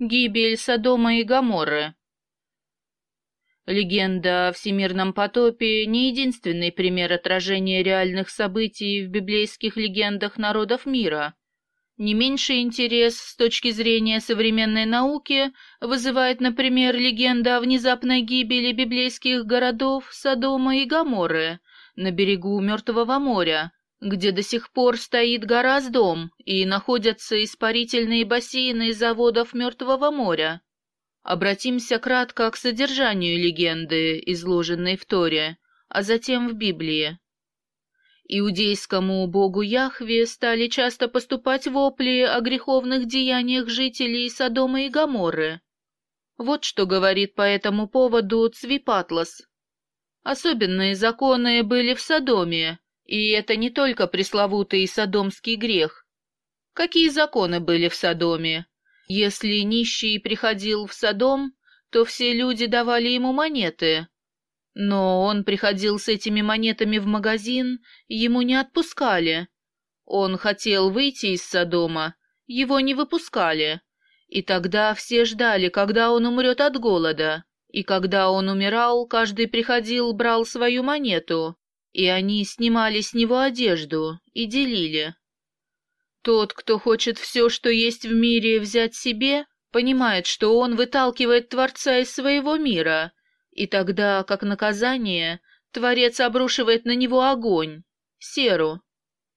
Гибель Содома и Гоморры. Легенда о всемирном потопе не единственный пример отражения реальных событий в библейских легендах народов мира. Не меньший интерес с точки зрения современной науки вызывает, например, легенда о внезапной гибели библейских городов Содома и Гоморры на берегу Мертвого моря, где до сих пор стоит гора с дом и находятся испарительные бассейны заводов Мертвого моря. Обратимся кратко к содержанию легенды, изложенной в Торе, а затем в Библии. Иудейскому богу Яхве стали часто поступать вопли о греховных деяниях жителей Содома и Гоморры. Вот что говорит по этому поводу Цвипатлас. Особенные законы были в Содоме, и это не только пресловутый содомский грех. Какие законы были в Содоме? Если нищий приходил в Содом, то все люди давали ему монеты. Но он приходил с этими монетами в магазин, ему не отпускали. Он хотел выйти из Содома, его не выпускали. И тогда все ждали, когда он умрет от голода. И когда он умирал, каждый приходил, брал свою монету и они снимали с него одежду и делили. Тот, кто хочет все, что есть в мире, взять себе, понимает, что он выталкивает Творца из своего мира, и тогда, как наказание, Творец обрушивает на него огонь, серу.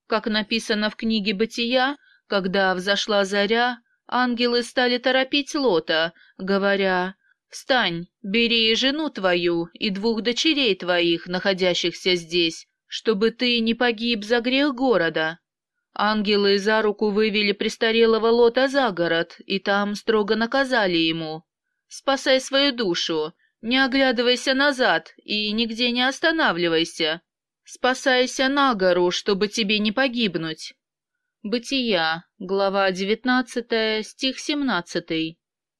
Как написано в книге «Бытия», когда взошла заря, ангелы стали торопить Лота, говоря Встань, бери жену твою и двух дочерей твоих, находящихся здесь, чтобы ты не погиб за грех города. Ангелы за руку вывели престарелого Лота за город, и там строго наказали ему. Спасай свою душу, не оглядывайся назад и нигде не останавливайся. Спасайся на гору, чтобы тебе не погибнуть. Бытия, глава девятнадцатая, стих семнадцатый.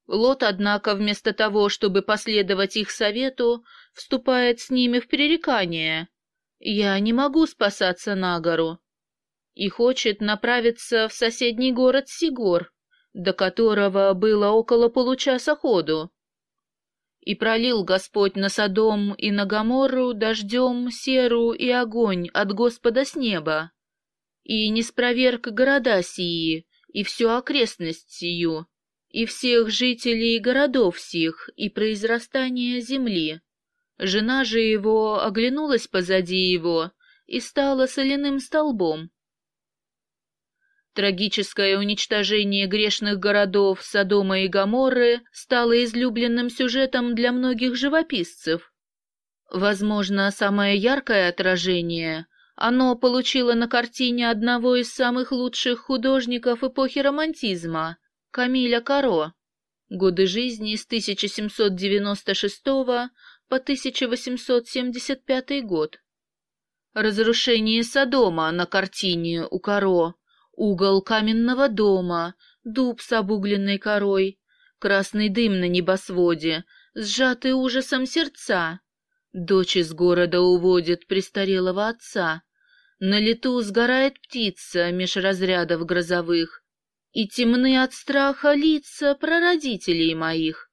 Лот, однако, вместо того, чтобы последовать их совету, вступает с ними в пререкание. «Я не могу спасаться на гору» и хочет направиться в соседний город Сигор, до которого было около получаса ходу. И пролил Господь на Содом и на Гоморру дождем, серу и огонь от Господа с неба, и не спроверг города сии и всю окрестность сию, и всех жителей городов сих, и произрастания земли. Жена же его оглянулась позади его и стала соляным столбом. Трагическое уничтожение грешных городов Содома и Гоморры стало излюбленным сюжетом для многих живописцев. Возможно, самое яркое отражение оно получило на картине одного из самых лучших художников эпохи романтизма Камиля Каро. Годы жизни с 1796 по 1875 год. Разрушение Содома на картине у Каро, угол каменного дома, дуб с обугленной корой, красный дым на небосводе, сжатые ужасом сердца. Дочь из города уводит престарелого отца. На лету сгорает птица меж разрядов грозовых, и темны от страха лица прародителей моих.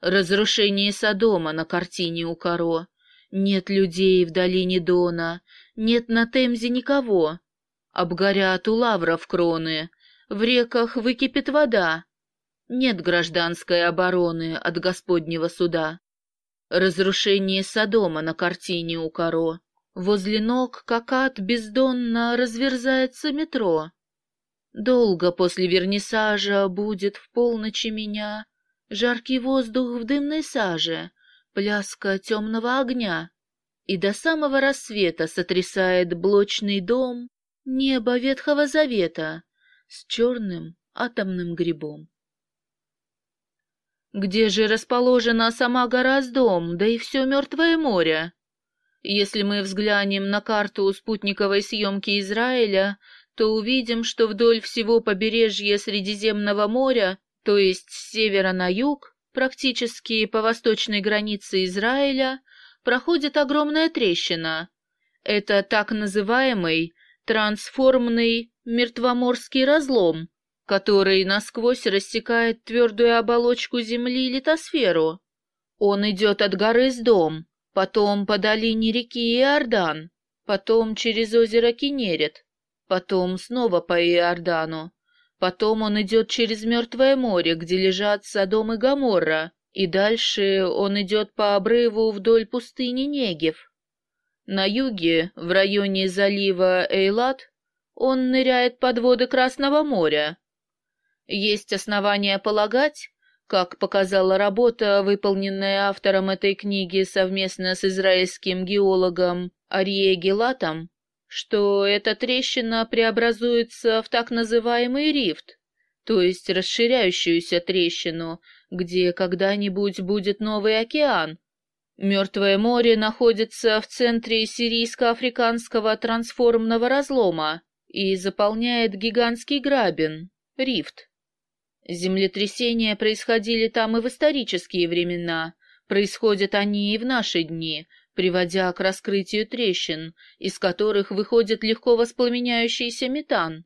Разрушение Содома на картине у Каро. Нет людей в долине Дона, нет на Темзе никого. Обгорят у лавров кроны, в реках выкипит вода. Нет гражданской обороны от Господнего суда. Разрушение Содома на картине у Каро. Возле ног, как ад, бездонно разверзается метро. Долго после вернисажа будет в полночи меня Жаркий воздух в дымной саже, Пляска темного огня. И до самого рассвета сотрясает блочный дом Небо Ветхого Завета С черным атомным грибом. Где же расположена сама гора с дом, да и все Мертвое море? Если мы взглянем на карту спутниковой съемки Израиля, то увидим, что вдоль всего побережья Средиземного моря, то есть с севера на юг, практически по восточной границе Израиля, проходит огромная трещина. Это так называемый трансформный мертвоморский разлом, который насквозь рассекает твердую оболочку Земли литосферу. Он идет от горы с дом, потом по долине реки Иордан, потом через озеро Кинерет, потом снова по Иордану, потом он идет через Мертвое море, где лежат Содом и Гоморра, и дальше он идет по обрыву вдоль пустыни Негев. На юге, в районе залива Эйлат, он ныряет под воды Красного моря. Есть основания полагать, как показала работа, выполненная автором этой книги совместно с израильским геологом Арье Гелатом, что эта трещина преобразуется в так называемый рифт, то есть расширяющуюся трещину, где когда-нибудь будет новый океан. Мертвое море находится в центре сирийско-африканского трансформного разлома и заполняет гигантский грабен, рифт. Землетрясения происходили там и в исторические времена, происходят они и в наши дни, приводя к раскрытию трещин, из которых выходит легко воспламеняющийся метан.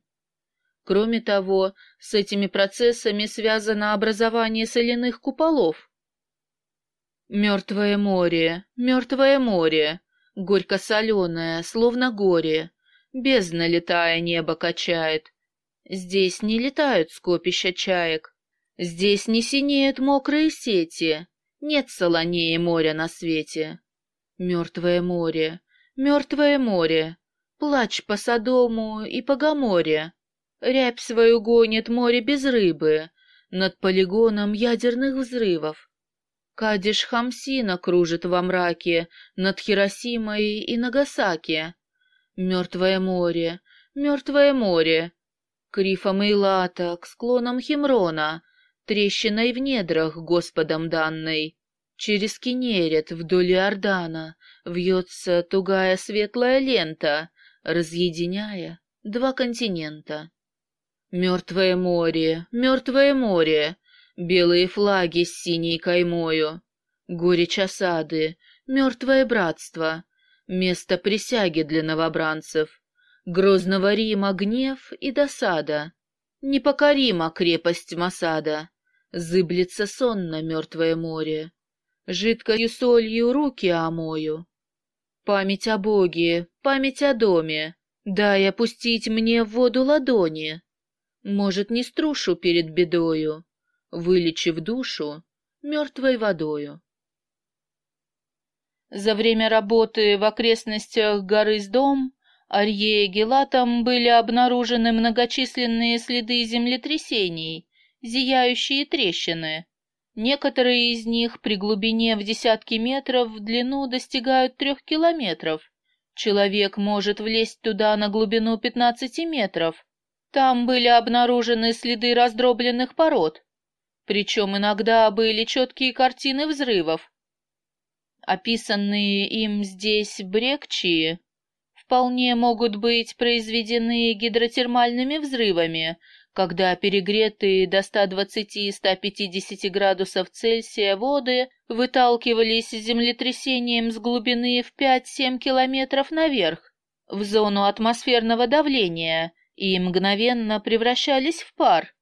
Кроме того, с этими процессами связано образование соляных куполов. Мертвое море, мертвое море, горько-соленое, словно горе, бездна летая небо качает. Здесь не летают скопища чаек, здесь не синеют мокрые сети, нет солонее моря на свете. Мертвое море, мертвое море, плачь по Содому и по Гоморе. Рябь свою гонит море без рыбы, над полигоном ядерных взрывов. Кадиш Хамсина кружит во мраке над Хиросимой и Нагасаки. Мертвое море, мертвое море, к рифам Эйлата, к склонам Химрона, трещиной в недрах Господом данной. Через Кинерет вдоль Иордана вьется тугая светлая лента, разъединяя два континента. Мертвое море, мертвое море, белые флаги с синей каймою, горечь осады, мертвое братство, место присяги для новобранцев, грозного Рима гнев и досада, непокорима крепость Масада, зыблется сонно мертвое море. Жидкою солью руки омою. Память о Боге, память о доме, дай опустить мне в воду ладони. Может, не струшу перед бедою, вылечив душу мертвой водою. За время работы в окрестностях горы с дом Арье и Гелатом были обнаружены многочисленные следы землетрясений, зияющие трещины, Некоторые из них при глубине в десятки метров в длину достигают трех километров. Человек может влезть туда на глубину 15 метров. Там были обнаружены следы раздробленных пород. Причем иногда были четкие картины взрывов. Описанные им здесь брекчии вполне могут быть произведены гидротермальными взрывами, когда перегретые до 120-150 градусов Цельсия воды выталкивались землетрясением с глубины в 5-7 километров наверх, в зону атмосферного давления, и мгновенно превращались в пар.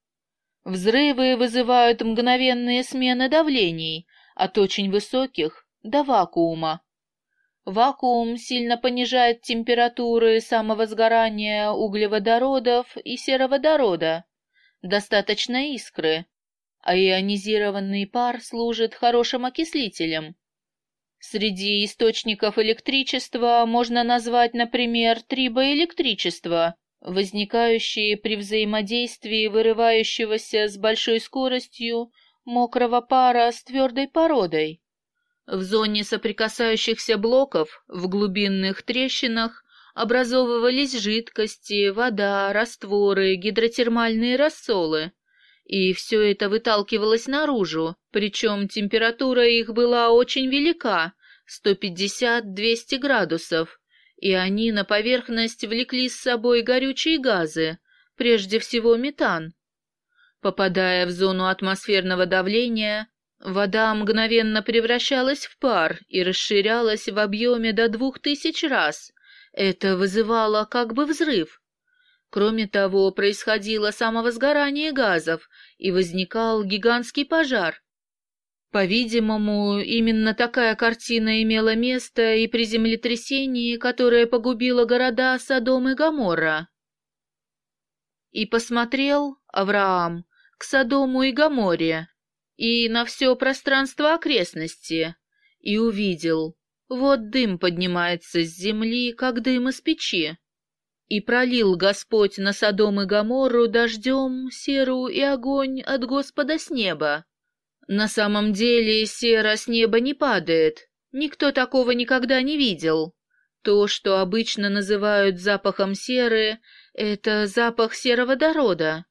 Взрывы вызывают мгновенные смены давлений от очень высоких до вакуума. Вакуум сильно понижает температуры самовозгорания углеводородов и сероводорода. Достаточно искры, а ионизированный пар служит хорошим окислителем. Среди источников электричества можно назвать, например, трибоэлектричество, возникающие при взаимодействии вырывающегося с большой скоростью мокрого пара с твердой породой. В зоне соприкасающихся блоков, в глубинных трещинах, образовывались жидкости, вода, растворы, гидротермальные рассолы. И все это выталкивалось наружу, причем температура их была очень велика, 150-200 градусов, и они на поверхность влекли с собой горючие газы, прежде всего метан. Попадая в зону атмосферного давления, Вода мгновенно превращалась в пар и расширялась в объеме до двух тысяч раз. Это вызывало как бы взрыв. Кроме того, происходило самовозгорание газов и возникал гигантский пожар. По-видимому, именно такая картина имела место и при землетрясении, которое погубило города Содом и Гоморра. И посмотрел Авраам к Содому и Гоморе и на все пространство окрестности, и увидел, вот дым поднимается с земли, как дым из печи. И пролил Господь на Содом и Гоморру дождем, серу и огонь от Господа с неба. На самом деле сера с неба не падает, никто такого никогда не видел. То, что обычно называют запахом серы, это запах сероводорода.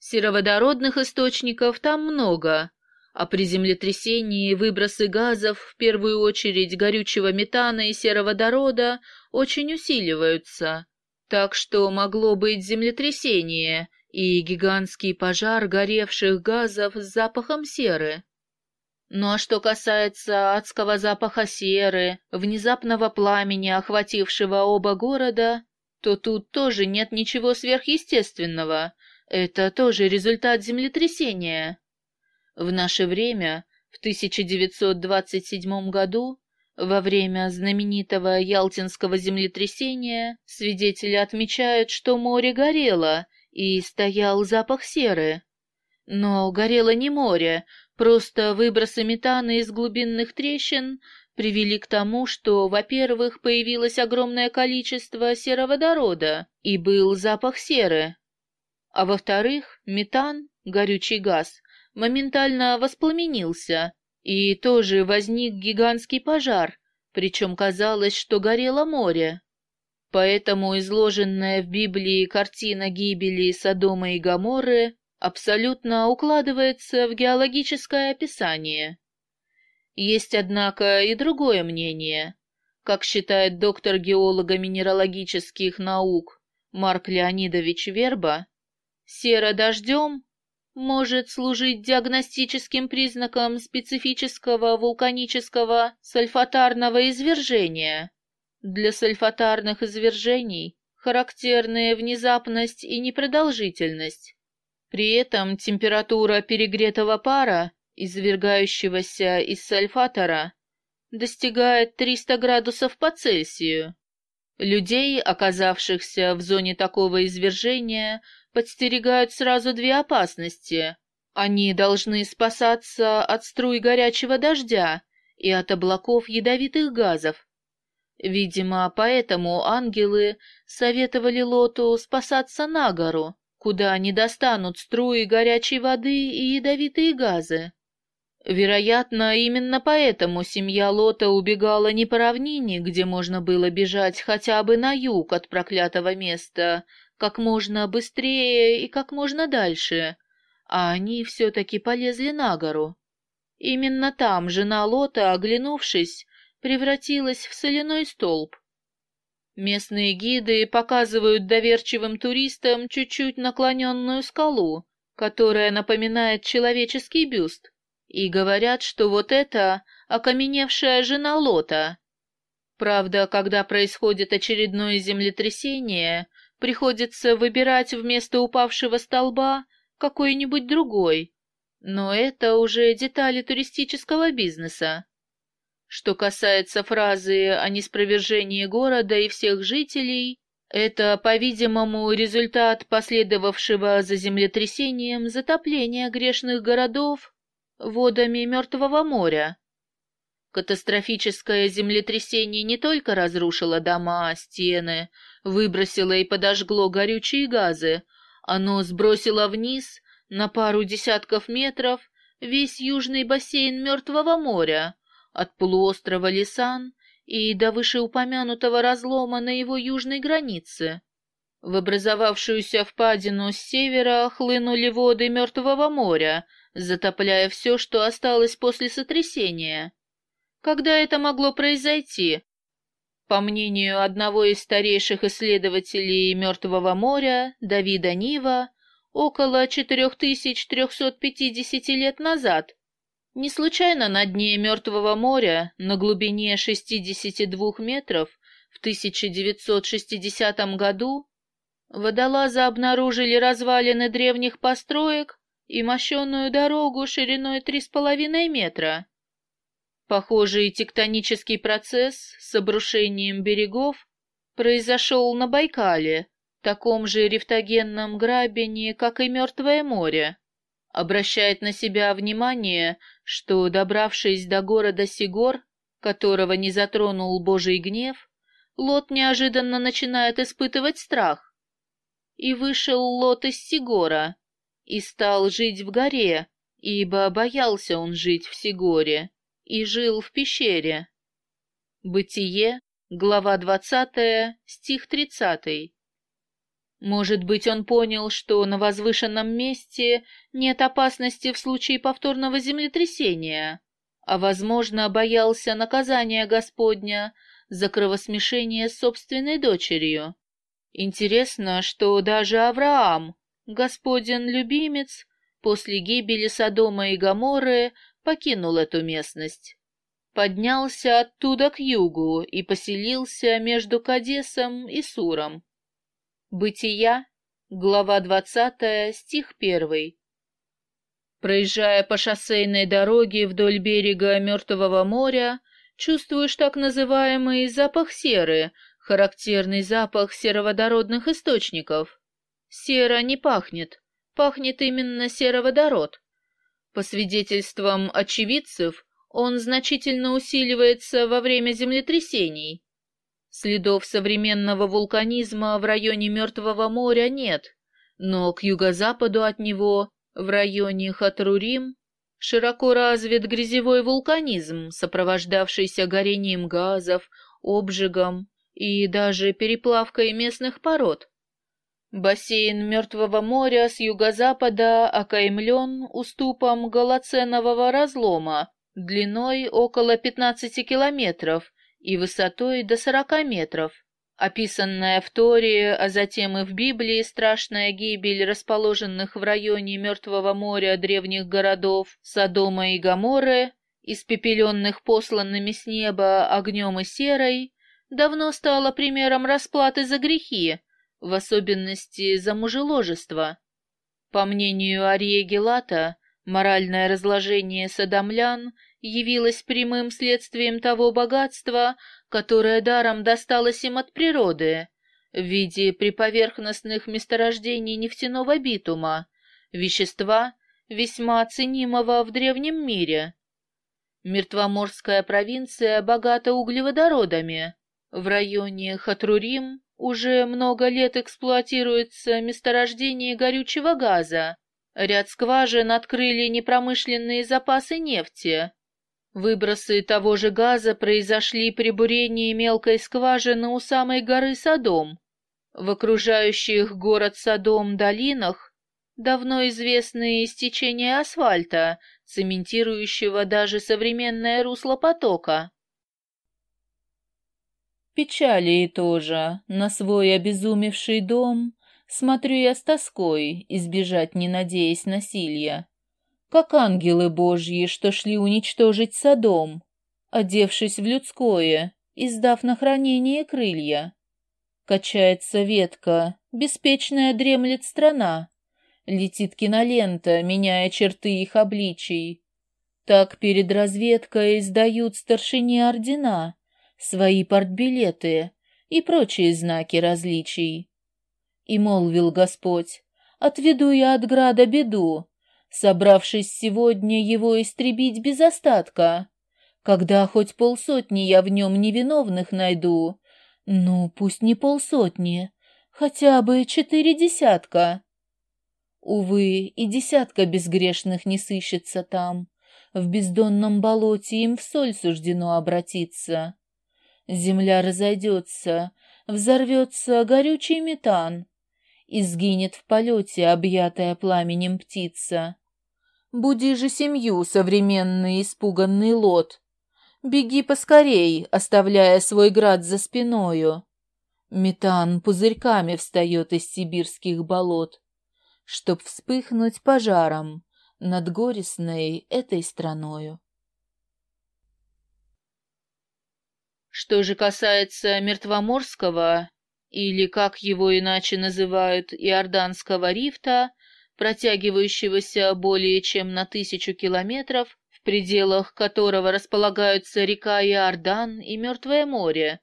Сероводородных источников там много, а при землетрясении выбросы газов, в первую очередь горючего метана и сероводорода, очень усиливаются. Так что могло быть землетрясение, и гигантский пожар горевших газов с запахом серы. Ну а что касается адского запаха серы, внезапного пламени, охватившего оба города, то тут тоже нет ничего сверхъестественного. Это тоже результат землетрясения. В наше время, в 1927 году, во время знаменитого Ялтинского землетрясения, свидетели отмечают, что море горело, и стоял запах серы. Но горело не море, просто выбросы метана из глубинных трещин привели к тому, что, во-первых, появилось огромное количество сероводорода и был запах серы, а во-вторых, метан, горючий газ, моментально воспламенился, и тоже возник гигантский пожар, причем казалось, что горело море. Поэтому изложенная в Библии картина гибели Содома и Гоморры абсолютно укладывается в геологическое описание. Есть, однако, и другое мнение. Как считает доктор геолого-минералогических наук Марк Леонидович Верба, сера дождем может служить диагностическим признаком специфического вулканического сальфатарного извержения, для сальфатарных извержений характерны внезапность и непродолжительность. При этом температура перегретого пара, извергающегося из сальфатора, достигает 300 градусов по Цельсию. Людей, оказавшихся в зоне такого извержения, подстерегают сразу две опасности. Они должны спасаться от струй горячего дождя и от облаков ядовитых газов, Видимо, поэтому ангелы советовали Лоту спасаться на гору, куда не достанут струи горячей воды и ядовитые газы. Вероятно, именно поэтому семья Лота убегала не по равнине, где можно было бежать хотя бы на юг от проклятого места, как можно быстрее и как можно дальше, а они все-таки полезли на гору. Именно там жена Лота, оглянувшись, превратилась в соляной столб. Местные гиды показывают доверчивым туристам чуть-чуть наклоненную скалу, которая напоминает человеческий бюст, и говорят, что вот это окаменевшая жена Лота. Правда, когда происходит очередное землетрясение, приходится выбирать вместо упавшего столба какой-нибудь другой. Но это уже детали туристического бизнеса. Что касается фразы о неспровержении города и всех жителей, это, по-видимому, результат последовавшего за землетрясением затопления грешных городов водами Мертвого моря. Катастрофическое землетрясение не только разрушило дома, стены, выбросило и подожгло горючие газы, оно сбросило вниз на пару десятков метров весь южный бассейн Мертвого моря, от полуострова Лисан и до вышеупомянутого разлома на его южной границе. В образовавшуюся впадину с севера хлынули воды Мертвого моря, затопляя все, что осталось после сотрясения. Когда это могло произойти? По мнению одного из старейших исследователей Мертвого моря, Давида Нива, около 4350 лет назад не случайно на дне Мертвого моря на глубине 62 метров в 1960 году водолазы обнаружили развалины древних построек и мощенную дорогу шириной три с половиной метра. Похожий тектонический процесс с обрушением берегов произошел на Байкале, таком же рифтогенном грабине, как и Мертвое море. Обращает на себя внимание, что, добравшись до города Сигор, которого не затронул Божий гнев, Лот неожиданно начинает испытывать страх. И вышел Лот из Сигора и стал жить в горе, ибо боялся он жить в Сигоре и жил в пещере. Бытие, глава двадцатая, стих тридцатый. Может быть, он понял, что на возвышенном месте нет опасности в случае повторного землетрясения, а, возможно, боялся наказания Господня за кровосмешение с собственной дочерью. Интересно, что даже Авраам, Господен любимец, после гибели Содома и Гоморры покинул эту местность. Поднялся оттуда к югу и поселился между Кадесом и Суром. Бытия, глава двадцатая, стих первый. Проезжая по шоссейной дороге вдоль берега Мертвого моря, чувствуешь так называемый запах серы, характерный запах сероводородных источников. Сера не пахнет, пахнет именно сероводород. По свидетельствам очевидцев, он значительно усиливается во время землетрясений. Следов современного вулканизма в районе Мертвого моря нет, но к юго-западу от него, в районе Хатрурим, широко развит грязевой вулканизм, сопровождавшийся горением газов, обжигом и даже переплавкой местных пород. Бассейн Мертвого моря с юго-запада окаймлен уступом голоценового разлома длиной около 15 километров и высотой до 40 метров. Описанная в Торе, а затем и в Библии страшная гибель расположенных в районе Мертвого моря древних городов Содома и Гоморры, испепеленных посланными с неба огнем и серой, давно стала примером расплаты за грехи, в особенности за мужеложество. По мнению Ария Гелата, моральное разложение садомлян явилось прямым следствием того богатства, которое даром досталось им от природы, в виде приповерхностных месторождений нефтяного битума, вещества, весьма ценимого в древнем мире. Мертвоморская провинция богата углеводородами. В районе Хатрурим уже много лет эксплуатируется месторождение горючего газа. Ряд скважин открыли непромышленные запасы нефти. Выбросы того же газа произошли при бурении мелкой скважины у самой горы Содом. В окружающих город Содом долинах давно известны истечения асфальта, цементирующего даже современное русло потока. Печали тоже на свой обезумевший дом смотрю я с тоской, избежать не надеясь насилия. Как ангелы божьи, что шли уничтожить Содом, одевшись в людское, издав на хранение крылья. Качается ветка, беспечная дремлет страна, летит кинолента, меняя черты их обличий. Так перед разведкой издают старшине ордена, свои портбилеты и прочие знаки различий. И молвил Господь, отведу я от града беду, собравшись сегодня его истребить без остатка. Когда хоть полсотни я в нем невиновных найду, ну, пусть не полсотни, хотя бы четыре десятка. Увы, и десятка безгрешных не сыщется там. В бездонном болоте им в соль суждено обратиться. Земля разойдется, взорвется горючий метан, и сгинет в полете объятая пламенем птица. Буди же семью, современный испуганный лот. Беги поскорей, оставляя свой град за спиною. Метан пузырьками встает из сибирских болот, чтоб вспыхнуть пожаром над горестной этой страною. Что же касается Мертвоморского, или, как его иначе называют, Иорданского рифта, протягивающегося более чем на тысячу километров, в пределах которого располагаются река Иордан и Мертвое море,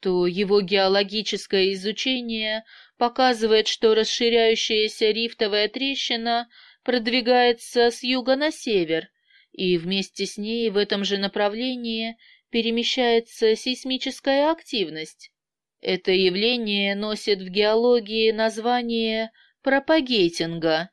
то его геологическое изучение показывает, что расширяющаяся рифтовая трещина продвигается с юга на север, и вместе с ней в этом же направлении перемещается сейсмическая активность. Это явление носит в геологии название пропагейтинга.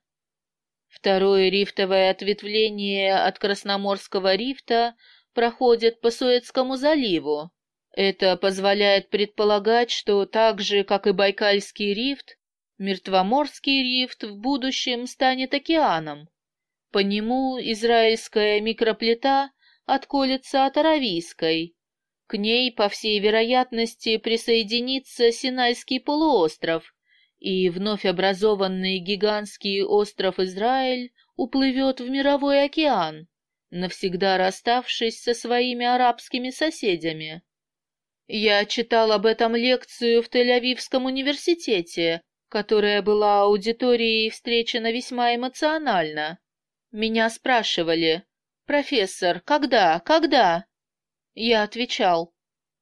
Второе рифтовое ответвление от Красноморского рифта проходит по Суэцкому заливу. Это позволяет предполагать, что так же, как и Байкальский рифт, Мертвоморский рифт в будущем станет океаном. По нему израильская микроплита отколется от Аравийской. К ней, по всей вероятности, присоединится Синайский полуостров, и вновь образованный гигантский остров Израиль уплывет в мировой океан, навсегда расставшись со своими арабскими соседями. Я читал об этом лекцию в Тель-Авивском университете, которая была аудиторией встречена весьма эмоционально. Меня спрашивали, «Профессор, когда, когда?» Я отвечал,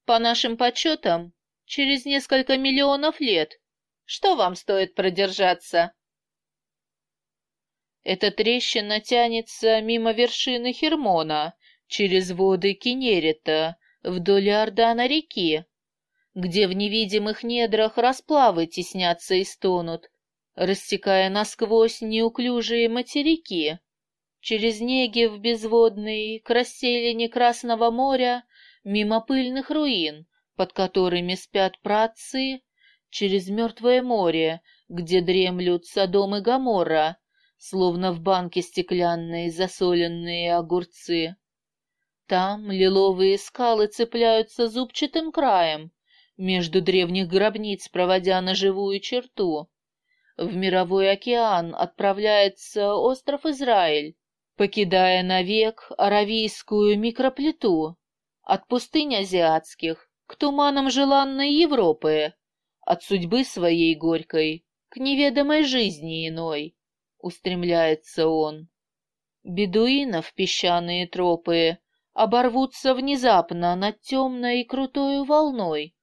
«По нашим подсчетам, через несколько миллионов лет. Что вам стоит продержаться?» Эта трещина тянется мимо вершины Хермона, через воды Кенерита, вдоль Ордана реки, где в невидимых недрах расплавы теснятся и стонут, рассекая насквозь неуклюжие материки. Через Негев безводный, к расселине Красного моря, мимо пыльных руин, под которыми спят праотцы, через Мертвое море, где дремлют Содом и Гоморра, словно в банке стеклянной засоленные огурцы. Там лиловые скалы цепляются зубчатым краем между древних гробниц, проводя на живую черту. В мировой океан отправляется остров Израиль, покидая навек аравийскую микроплиту, от пустынь азиатских к туманам желанной Европы, от судьбы своей горькой к неведомой жизни иной, устремляется он. Бедуинов песчаные тропы оборвутся внезапно над темной и крутою волной.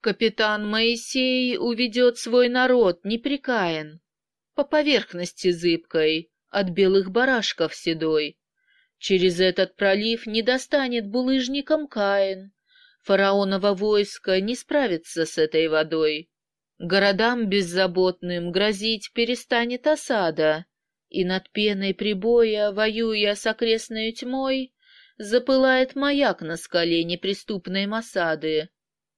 Капитан Моисей уведет свой народ непрекаян по поверхности зыбкой от белых барашков седой. Через этот пролив не достанет булыжником Каин. Фараонова войско не справится с этой водой. Городам беззаботным грозить перестанет осада, и над пеной прибоя, воюя с окрестной тьмой, запылает маяк на скале неприступной Масады,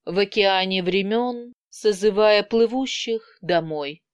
в океане времен, созывая плывущих домой.